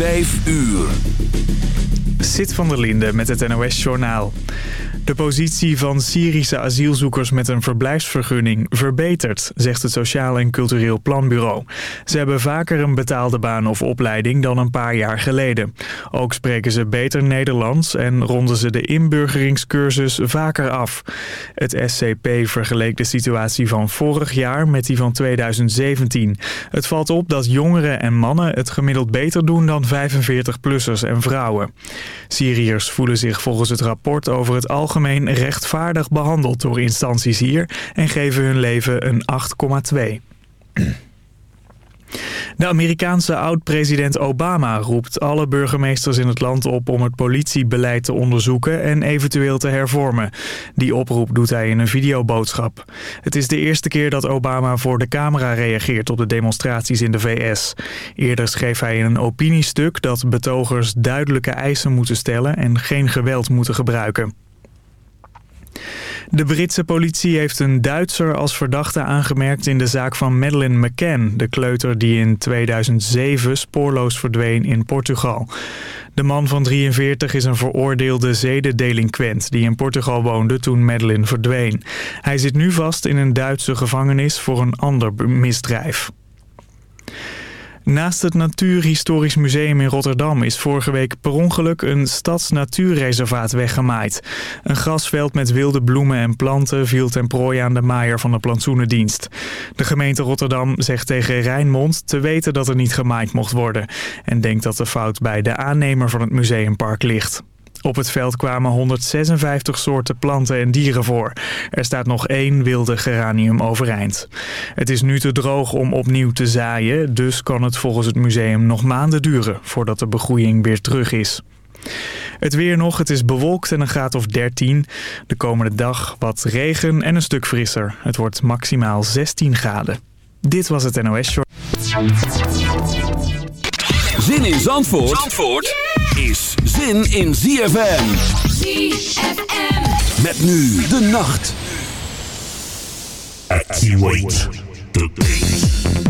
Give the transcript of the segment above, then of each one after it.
Vijf uur. Sit van der Linde met het NOS-journaal. De positie van Syrische asielzoekers met een verblijfsvergunning verbetert, zegt het Sociaal en Cultureel Planbureau. Ze hebben vaker een betaalde baan of opleiding dan een paar jaar geleden. Ook spreken ze beter Nederlands en ronden ze de inburgeringscursus vaker af. Het SCP vergeleek de situatie van vorig jaar met die van 2017. Het valt op dat jongeren en mannen het gemiddeld beter doen dan 45-plussers en vrouwen. Syriërs voelen zich volgens het rapport over het algemeen rechtvaardig behandeld door instanties hier en geven hun leven een 8,2. De Amerikaanse oud-president Obama roept alle burgemeesters in het land op om het politiebeleid te onderzoeken en eventueel te hervormen. Die oproep doet hij in een videoboodschap. Het is de eerste keer dat Obama voor de camera reageert op de demonstraties in de VS. Eerder schreef hij in een opiniestuk dat betogers duidelijke eisen moeten stellen en geen geweld moeten gebruiken. De Britse politie heeft een Duitser als verdachte aangemerkt in de zaak van Madeleine McCann, de kleuter die in 2007 spoorloos verdween in Portugal. De man van 43 is een veroordeelde zedendelinquent die in Portugal woonde toen Madeleine verdween. Hij zit nu vast in een Duitse gevangenis voor een ander misdrijf. Naast het Natuurhistorisch Museum in Rotterdam is vorige week per ongeluk een stadsnatuurreservaat weggemaaid. Een grasveld met wilde bloemen en planten viel ten prooi aan de maaier van de plantsoenendienst. De gemeente Rotterdam zegt tegen Rijnmond te weten dat er niet gemaaid mocht worden. En denkt dat de fout bij de aannemer van het museumpark ligt. Op het veld kwamen 156 soorten planten en dieren voor. Er staat nog één wilde geranium overeind. Het is nu te droog om opnieuw te zaaien, dus kan het volgens het museum nog maanden duren voordat de begroeiing weer terug is. Het weer nog, het is bewolkt en een graad of 13. De komende dag wat regen en een stuk frisser. Het wordt maximaal 16 graden. Dit was het NOS Short. Zin in Zandvoort, Zandvoort? is zin in ZFM. ZFM. Met nu de nacht. Activate the beat.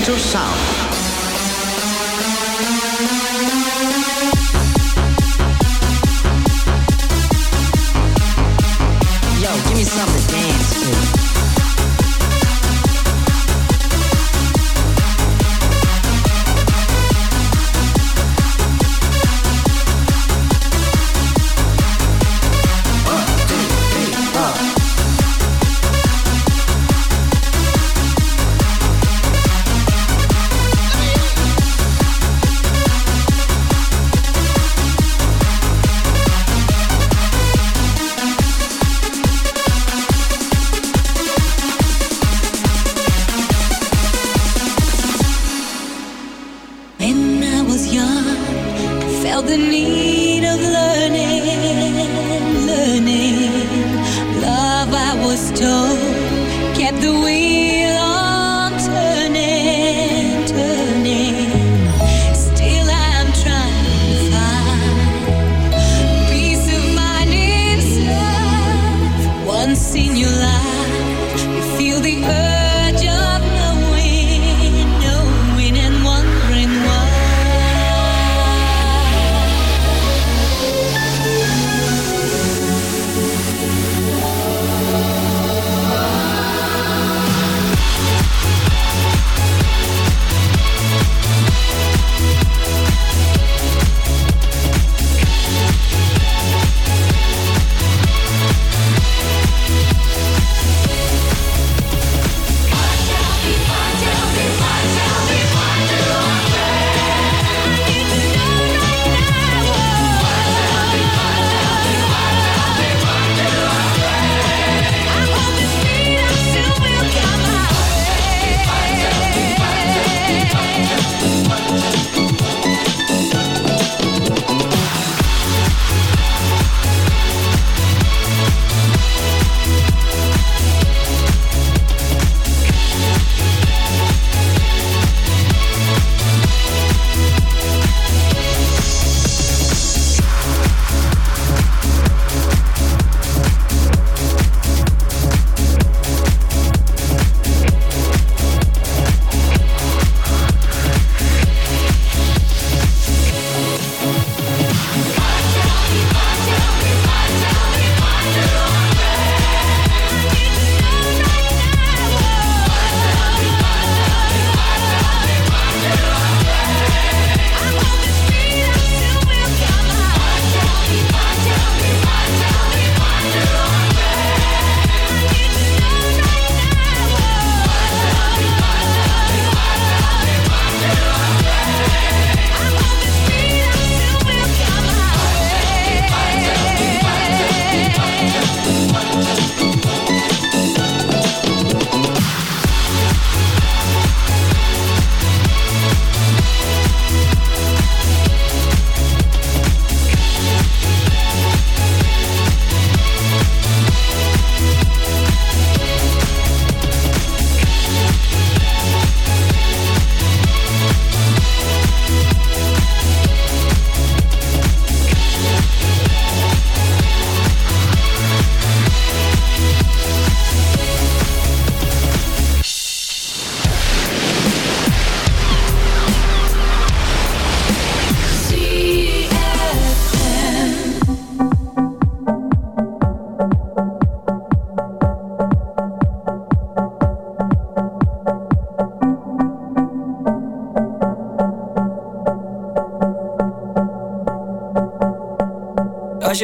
Central Sound。the wheel.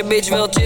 Bitch chillen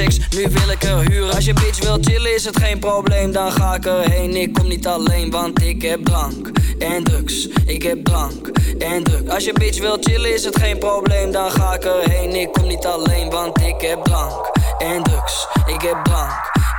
Nu wil ik er huren. Als je bitch wil chillen is het geen probleem. Dan ga ik erheen, ik kom niet alleen Want ik heb drank en drugs. Ik heb drank en drugs Als je bitch wil chillen is het geen probleem. Dan ga ik erheen, ik kom niet alleen Want ik heb drank en drugs. Ik heb drank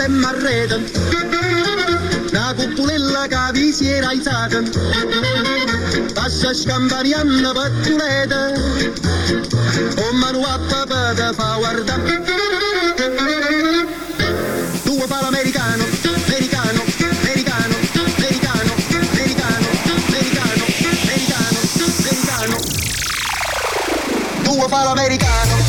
stemmen reden. La cupulella che vi si era alzata, passa scampaniando o mano a da fa guardare. Due palo americano, americano, americano, americano, americano, americano, americano, americano. Due americano.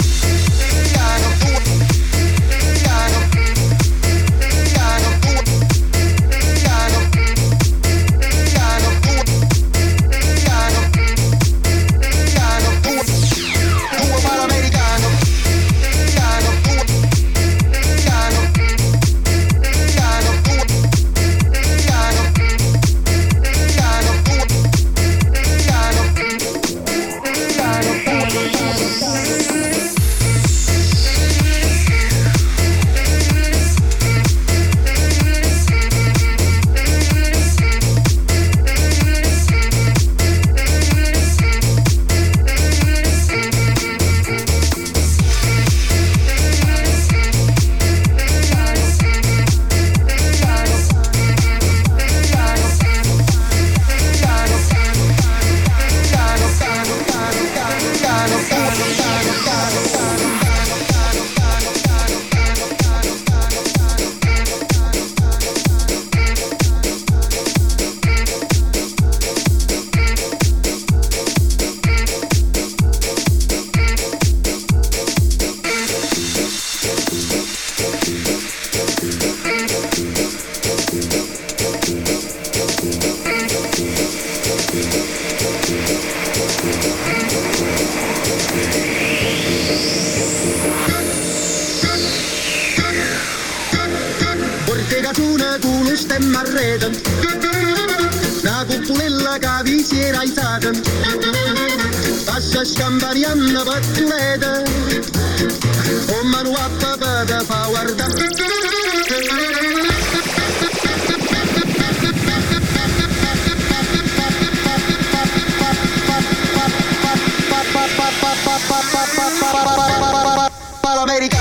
Lady.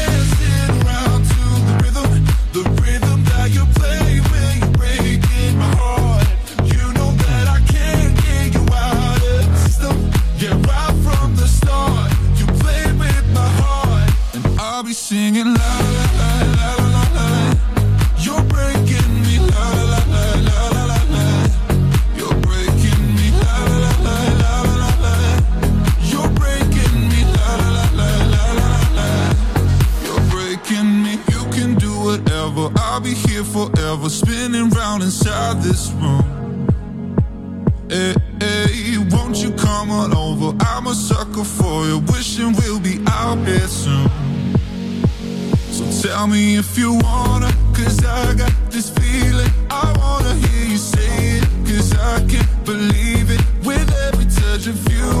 forever, spinning round inside this room. Hey, hey, won't you come on over? I'm a sucker for you, wishing we'll be out here soon. So tell me if you wanna, cause I got this feeling. I wanna hear you say it, cause I can't believe it. With every touch of you,